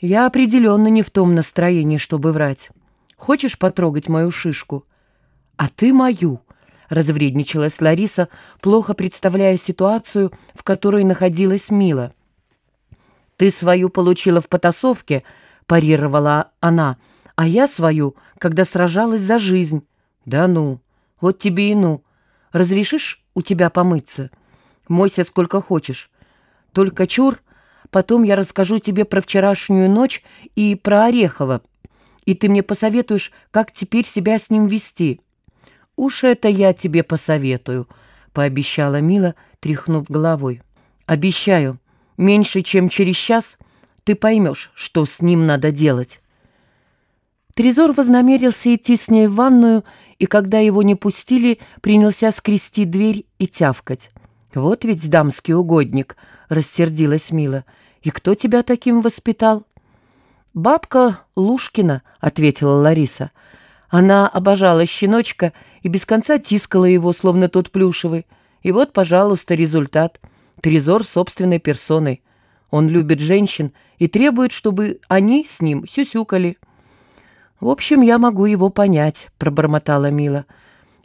Я определенно не в том настроении, чтобы врать. Хочешь потрогать мою шишку? А ты мою, — развредничалась Лариса, плохо представляя ситуацию, в которой находилась Мила. «Ты свою получила в потасовке», — парировала она, «а я свою, когда сражалась за жизнь». «Да ну, вот тебе и ну. Разрешишь у тебя помыться? Мойся сколько хочешь. Только чур, потом я расскажу тебе про вчерашнюю ночь и про Орехова, и ты мне посоветуешь, как теперь себя с ним вести». «Уж это я тебе посоветую», — пообещала Мила, тряхнув головой. «Обещаю, меньше чем через час ты поймешь, что с ним надо делать». Трезор вознамерился идти с ней в ванную, и когда его не пустили, принялся скрести дверь и тявкать. «Вот ведь дамский угодник», — рассердилась Мила. «И кто тебя таким воспитал?» «Бабка Лушкина», — ответила Лариса. Она обожала щеночка и без конца тискала его, словно тот плюшевый. И вот, пожалуйста, результат. Трезор собственной персоной. Он любит женщин и требует, чтобы они с ним сюсюкали. «В общем, я могу его понять», — пробормотала Мила.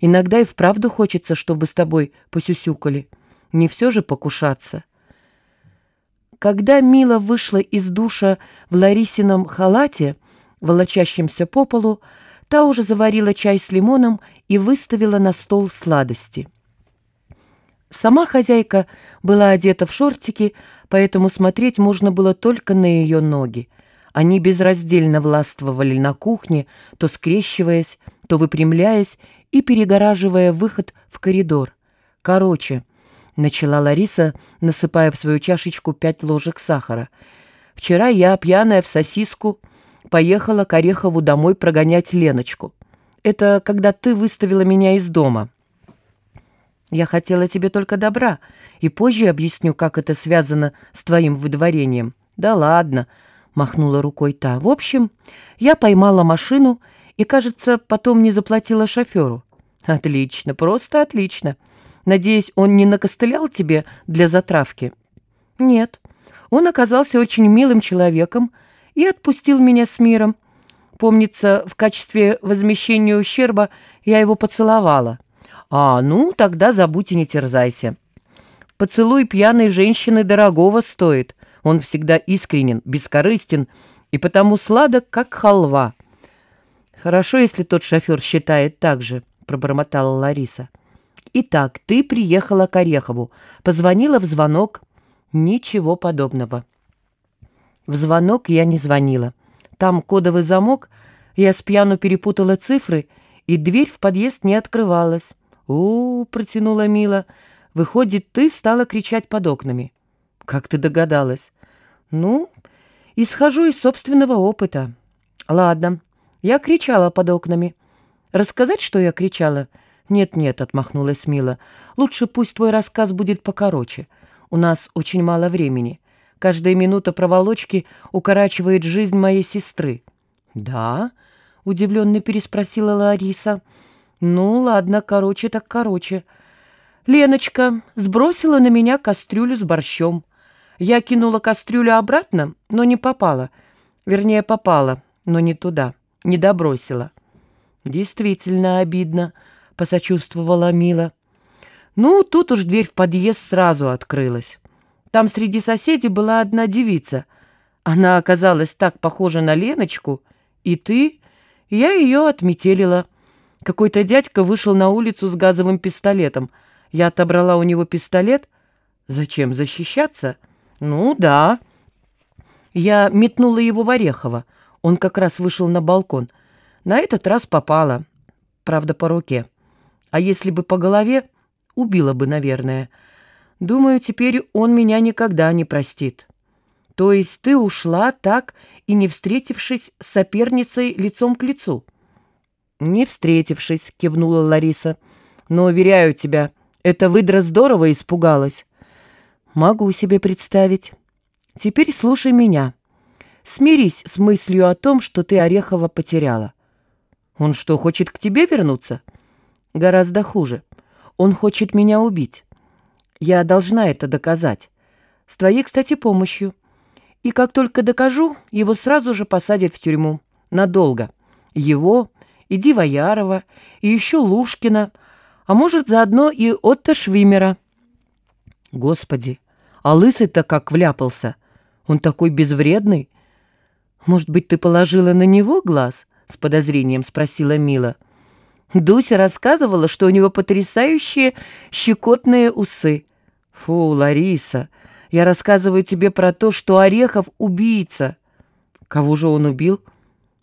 «Иногда и вправду хочется, чтобы с тобой посюсюкали. Не все же покушаться». Когда Мила вышла из душа в Ларисином халате, волочащемся по полу, та уже заварила чай с лимоном и выставила на стол сладости. Сама хозяйка была одета в шортики, поэтому смотреть можно было только на ее ноги. Они безраздельно властвовали на кухне, то скрещиваясь, то выпрямляясь и перегораживая выход в коридор. «Короче», — начала Лариса, насыпая в свою чашечку пять ложек сахара, «вчера я, пьяная в сосиску, поехала к Орехову домой прогонять Леночку. Это когда ты выставила меня из дома». «Я хотела тебе только добра, и позже объясню, как это связано с твоим выдворением». «Да ладно», — махнула рукой та. «В общем, я поймала машину и, кажется, потом не заплатила шоферу». «Отлично, просто отлично. Надеюсь, он не накостылял тебе для затравки?» «Нет. Он оказался очень милым человеком и отпустил меня с миром. Помнится, в качестве возмещения ущерба я его поцеловала». «А, ну, тогда забудь и не терзайся. Поцелуй пьяной женщины дорогого стоит». Он всегда искренен, бескорыстен и потому сладок, как халва. «Хорошо, если тот шофер считает так же», — пробормотала Лариса. «Итак, ты приехала к Орехову, позвонила в звонок. Ничего подобного». В звонок я не звонила. Там кодовый замок, я с пьяну перепутала цифры, и дверь в подъезд не открывалась. «У-у-у», протянула Мила, — «выходит, ты стала кричать под окнами». «Как ты догадалась?» «Ну, исхожу из собственного опыта». «Ладно, я кричала под окнами». «Рассказать, что я кричала?» «Нет-нет», — отмахнулась Мила. «Лучше пусть твой рассказ будет покороче. У нас очень мало времени. Каждая минута проволочки укорачивает жизнь моей сестры». «Да?» — удивленно переспросила Лариса. «Ну, ладно, короче так короче». Леночка сбросила на меня кастрюлю с борщом. Я кинула кастрюлю обратно, но не попала. Вернее, попала, но не туда, не добросила. «Действительно обидно», — посочувствовала Мила. Ну, тут уж дверь в подъезд сразу открылась. Там среди соседей была одна девица. Она оказалась так похожа на Леночку, и ты... Я ее отметелила. Какой-то дядька вышел на улицу с газовым пистолетом. Я отобрала у него пистолет. Зачем защищаться?» «Ну да». Я метнула его в Орехово. Он как раз вышел на балкон. На этот раз попала. Правда, по руке. А если бы по голове, убила бы, наверное. Думаю, теперь он меня никогда не простит. То есть ты ушла так и не встретившись с соперницей лицом к лицу? Не встретившись, кивнула Лариса. Но, уверяю тебя, эта выдра здорово испугалась. Могу себе представить. Теперь слушай меня. Смирись с мыслью о том, что ты Орехова потеряла. Он что, хочет к тебе вернуться? Гораздо хуже. Он хочет меня убить. Я должна это доказать. С твоей, кстати, помощью. И как только докажу, его сразу же посадят в тюрьму. Надолго. Его, и Дивоярова, и еще Лушкина, а может, заодно и Отто Швимера. Господи, а лысый-то как вляпался. Он такой безвредный. Может быть, ты положила на него глаз? С подозрением спросила Мила. Дуся рассказывала, что у него потрясающие щекотные усы. Фу, Лариса, я рассказываю тебе про то, что Орехов убийца. Кого же он убил?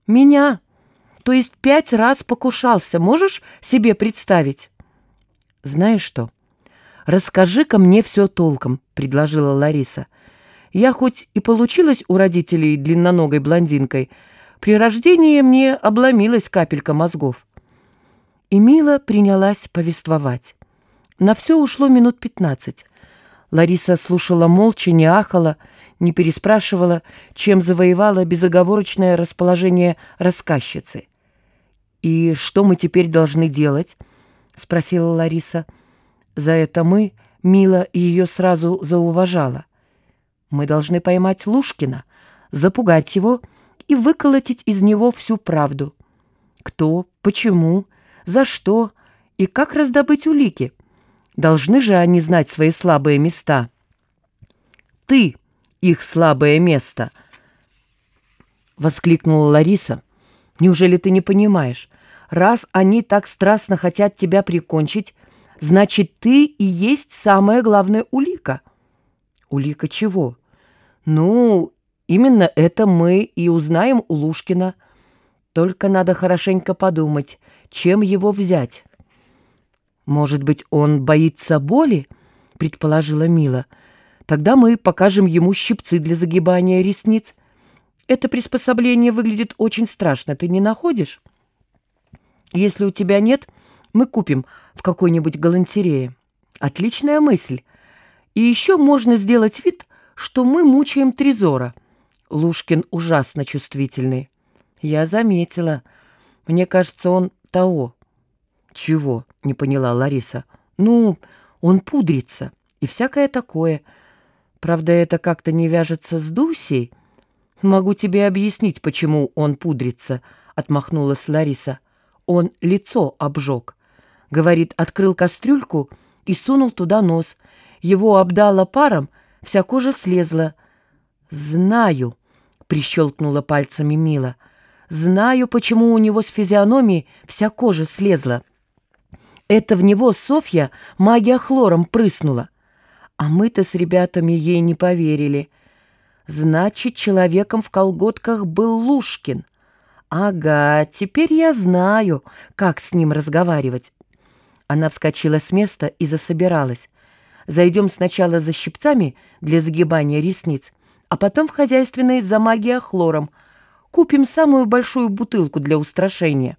Меня. То есть пять раз покушался. Можешь себе представить? Знаешь что? Расскажи-ка мне все толком, предложила Лариса. Я хоть и получилась у родителей длинноногой блондинкой, при рождении мне обломилась капелька мозгов. И Мила принялась повествовать. На все ушло минут пятнадцать. Лариса слушала молча, не ахала, не переспрашивала, чем завоевала безоговорочное расположение рассказчицы. «И что мы теперь должны делать?» — спросила Лариса. За это мы, Мила ее сразу зауважала. «Мы должны поймать Лушкина, запугать его и выколотить из него всю правду. Кто, почему, за что и как раздобыть улики?» Должны же они знать свои слабые места. Ты их слабое место, воскликнула Лариса. Неужели ты не понимаешь? Раз они так страстно хотят тебя прикончить, значит, ты и есть самая главная улика. Улика чего? Ну, именно это мы и узнаем у Лушкина. Только надо хорошенько подумать, чем его взять. «Может быть, он боится боли?» — предположила Мила. «Тогда мы покажем ему щипцы для загибания ресниц. Это приспособление выглядит очень страшно, ты не находишь? Если у тебя нет, мы купим в какой-нибудь галантерее. Отличная мысль. И еще можно сделать вид, что мы мучаем Трезора. Лушкин ужасно чувствительный. Я заметила. Мне кажется, он того. «Чего?» — не поняла Лариса. «Ну, он пудрится и всякое такое. Правда, это как-то не вяжется с Дусей. Могу тебе объяснить, почему он пудрится», — отмахнулась Лариса. «Он лицо обжег». Говорит, открыл кастрюльку и сунул туда нос. Его обдало паром, вся кожа слезла. «Знаю», — прищелкнула пальцами Мила. «Знаю, почему у него с физиономией вся кожа слезла». Это в него Софья магия хлором прыснула. А мы-то с ребятами ей не поверили. Значит, человеком в колготках был Лушкин. Ага, теперь я знаю, как с ним разговаривать. Она вскочила с места и засобиралась. Зайдем сначала за щипцами для загибания ресниц, а потом в хозяйственной за магия хлором. Купим самую большую бутылку для устрашения.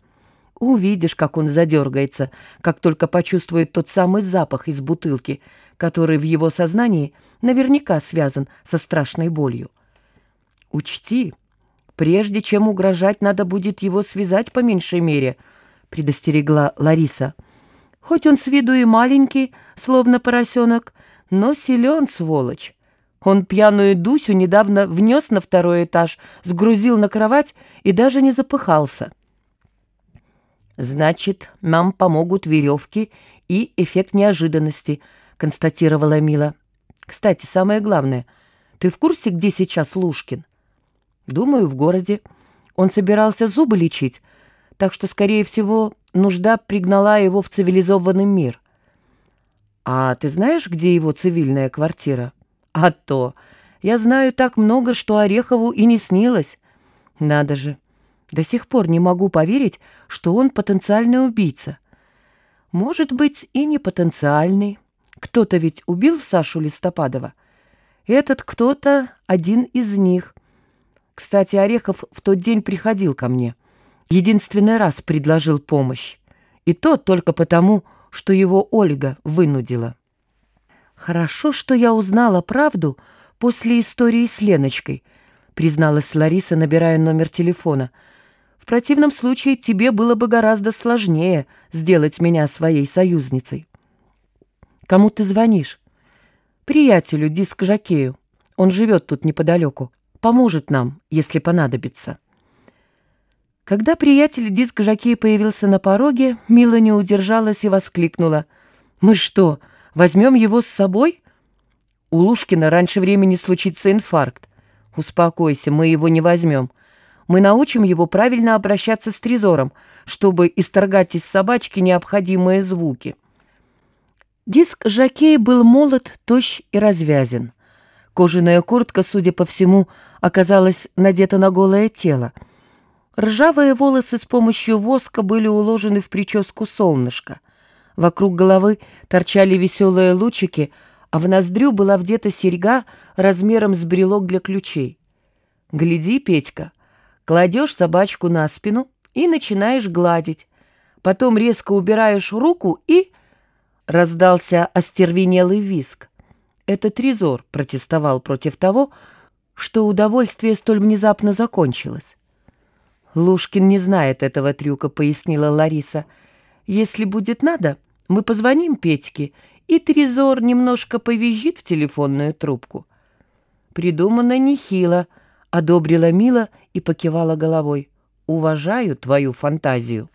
Увидишь, как он задергается, как только почувствует тот самый запах из бутылки, который в его сознании наверняка связан со страшной болью. Учти, прежде чем угрожать, надо будет его связать по меньшей мере, предостерегла Лариса. Хоть он с виду и маленький, словно поросенок, но силен, сволочь. Он пьяную Дусю недавно внес на второй этаж, сгрузил на кровать и даже не запыхался. «Значит, нам помогут веревки и эффект неожиданности», — констатировала Мила. «Кстати, самое главное, ты в курсе, где сейчас Лушкин?» «Думаю, в городе. Он собирался зубы лечить, так что, скорее всего, нужда пригнала его в цивилизованный мир». «А ты знаешь, где его цивильная квартира?» «А то! Я знаю так много, что Орехову и не снилось. Надо же!» До сих пор не могу поверить, что он потенциальный убийца. Может быть, и не потенциальный. Кто-то ведь убил Сашу Листопадова. Этот кто-то один из них. Кстати, Орехов в тот день приходил ко мне. Единственный раз предложил помощь. И то только потому, что его Ольга вынудила. «Хорошо, что я узнала правду после истории с Леночкой», призналась Лариса, набирая номер телефона – в противном случае тебе было бы гораздо сложнее сделать меня своей союзницей. Кому ты звонишь? Приятелю, диск-жокею. Он живет тут неподалеку. поможет нам, если понадобится». Когда приятель диск Жакей появился на пороге, Мила не удержалась и воскликнула. «Мы что, возьмем его с собой?» «У Лушкина раньше времени случится инфаркт. Успокойся, мы его не возьмем. Мы научим его правильно обращаться с трезором, чтобы исторгать из собачки необходимые звуки». Диск Жакей был молод, тощ и развязен. Кожаная куртка, судя по всему, оказалась надета на голое тело. Ржавые волосы с помощью воска были уложены в прическу солнышка. Вокруг головы торчали веселые лучики, а в ноздрю была вдета серьга размером с брелок для ключей. «Гляди, Петька, кладешь собачку на спину и начинаешь гладить. Потом резко убираешь руку и...» Раздался остервенелый виск. Этот Трезор протестовал против того, что удовольствие столь внезапно закончилось. «Лушкин не знает этого трюка», — пояснила Лариса. «Если будет надо, мы позвоним Петьке, и Трезор немножко повизжит в телефонную трубку». «Придумано нехило», — одобрила Мила и покивала головой. «Уважаю твою фантазию».